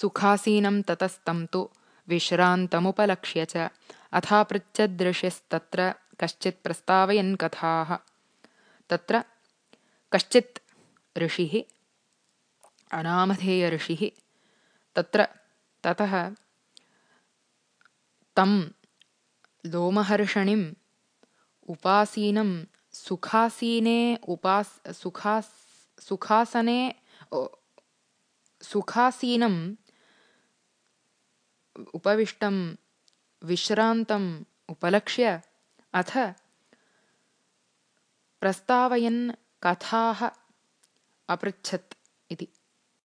सुखासीनं ततस्तं तु विश्रान्तमुपलक्ष्य च। अथापृच्छदृशिस्तत्र कश्चित् प्रस्तावयन् कथाः। तत्र कश्चित् ऋषिः अनामधेयऋषिः तत्र ततः तं लोमहर्षणिम् उपासीनं सुखासीने उपास् सुखास् सुखासने सुखासीनम् उपविष्टं विश्रान्तम् उपलक्ष्य अथ प्रस्तावयन् कथाः अपृच्छत् इति